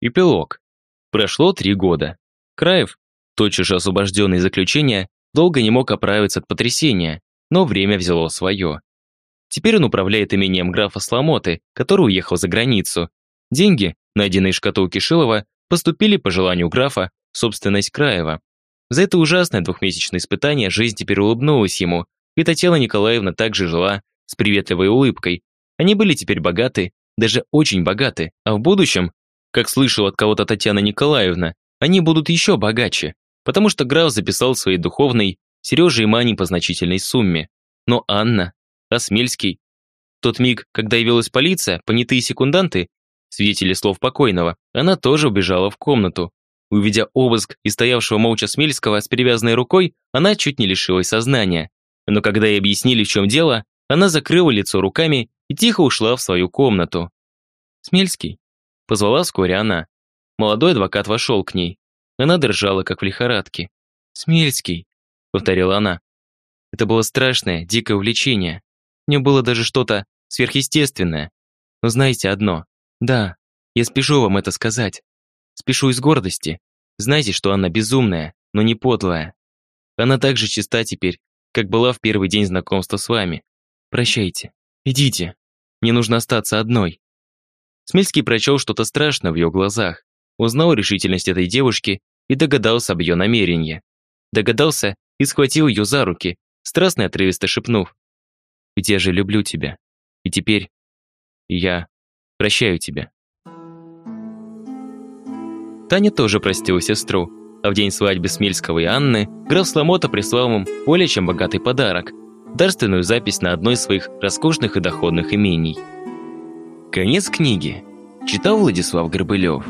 Эпилог. Прошло три года. Краев, тотчас же освобожденный из заключения, долго не мог оправиться от потрясения, но время взяло свое. Теперь он управляет имением графа Сломоты, который уехал за границу. Деньги, найденные в шкатулке Шилова, поступили по желанию графа в собственность Краева. За это ужасное двухмесячное испытание жизнь теперь улыбнулась ему, и Татьяна Николаевна также жила с приветливой улыбкой. Они были теперь богаты, даже очень богаты, а в будущем как слышал от кого-то Татьяна Николаевна, они будут еще богаче, потому что граф записал своей духовной Сереже и Мане по значительной сумме. Но Анна, Осмельский, в тот миг, когда явилась полиция, понятые секунданты, свидетели слов покойного, она тоже убежала в комнату. Увидя обыск и стоявшего молча Смельского с перевязанной рукой, она чуть не лишилась сознания. Но когда ей объяснили, в чем дело, она закрыла лицо руками и тихо ушла в свою комнату. «Смельский, Позвала вскоре она. Молодой адвокат вошел к ней. Она дрожала, как в лихорадке. «Смельский», — повторила она. Это было страшное, дикое увлечение. В нем было даже что-то сверхъестественное. Но знаете одно. Да, я спешу вам это сказать. Спешу из гордости. Знаете, что она безумная, но не подлая. Она так же чиста теперь, как была в первый день знакомства с вами. Прощайте. Идите. Мне нужно остаться одной. Смельский прочел что-то страшное в ее глазах, узнал решительность этой девушки и догадался об ее намерении. Догадался и схватил ее за руки, страстно и отрывисто шепнув. «Ведь я же люблю тебя. И теперь я прощаю тебя». Таня тоже простила сестру, а в день свадьбы Смельского и Анны граф Сломота прислал им более чем богатый подарок – дарственную запись на одной из своих роскошных и доходных имений – Конец книги. Читал Владислав Горбылев.